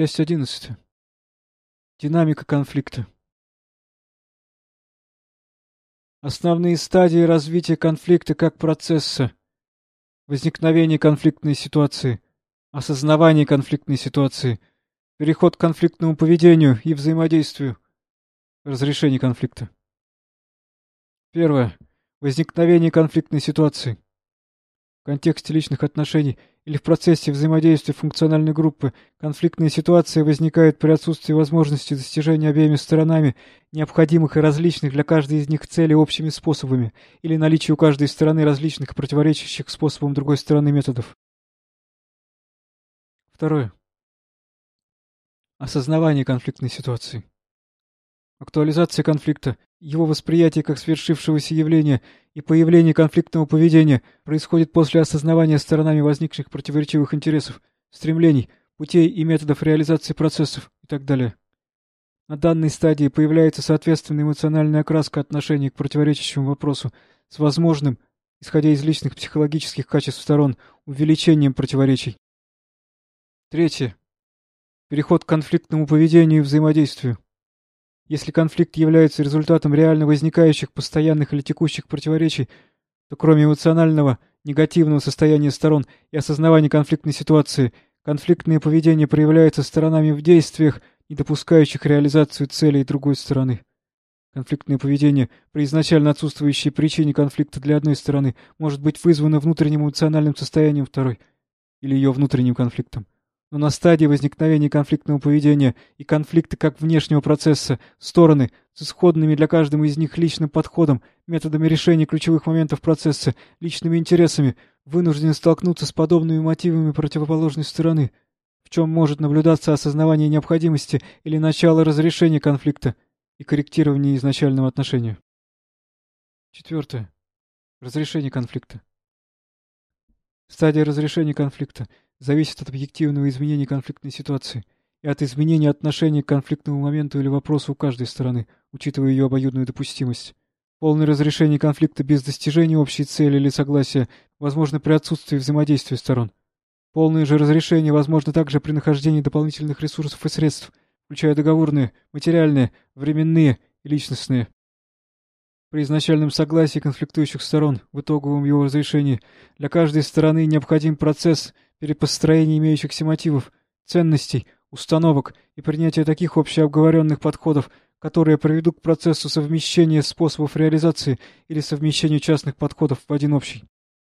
Часть одиннадцатая. Динамика конфликта. Основные стадии развития конфликта как процесса. Возникновение конфликтной ситуации. Осознавание конфликтной ситуации. Переход к конфликтному поведению и взаимодействию. Разрешение конфликта. Первое. Возникновение конфликтной ситуации. В контексте личных отношений или в процессе взаимодействия функциональной группы конфликтные ситуации возникают при отсутствии возможности достижения обеими сторонами необходимых и различных для каждой из них целей общими способами или наличию у каждой стороны различных противоречащих способам другой стороны методов. Второе. Осознавание конфликтной ситуации. Актуализация конфликта, его восприятие как свершившегося явления и появление конфликтного поведения происходит после осознавания сторонами возникших противоречивых интересов, стремлений, путей и методов реализации процессов и так далее. На данной стадии появляется соответственная эмоциональная окраска отношений к противоречащему вопросу с возможным, исходя из личных психологических качеств сторон, увеличением противоречий. Третье. Переход к конфликтному поведению и взаимодействию. Если конфликт является результатом реально возникающих постоянных или текущих противоречий, то кроме эмоционального, негативного состояния сторон и осознавания конфликтной ситуации, конфликтное поведение проявляется сторонами в действиях, не допускающих реализацию целей другой стороны. Конфликтное поведение, при изначально отсутствующей причине конфликта для одной стороны, может быть вызвано внутренним эмоциональным состоянием второй или ее внутренним конфликтом. Но на стадии возникновения конфликтного поведения и конфликта как внешнего процесса стороны с исходными для каждого из них личным подходом, методами решения ключевых моментов процесса, личными интересами, вынуждены столкнуться с подобными мотивами противоположной стороны, в чем может наблюдаться осознавание необходимости или начало разрешения конфликта и корректирование изначального отношения. Четвертое. Разрешение конфликта. Стадия разрешения конфликта зависит от объективного изменения конфликтной ситуации и от изменения отношения к конфликтному моменту или вопросу у каждой стороны, учитывая ее обоюдную допустимость. Полное разрешение конфликта без достижения общей цели или согласия возможно при отсутствии взаимодействия сторон. Полное же разрешение возможно также при нахождении дополнительных ресурсов и средств, включая договорные, материальные, временные и личностные. При изначальном согласии конфликтующих сторон в итоговом его разрешении для каждой стороны необходим процесс перепостроения имеющихся мотивов, ценностей, установок и принятия таких общеобговоренных подходов, которые приведут к процессу совмещения способов реализации или совмещению частных подходов в один общий.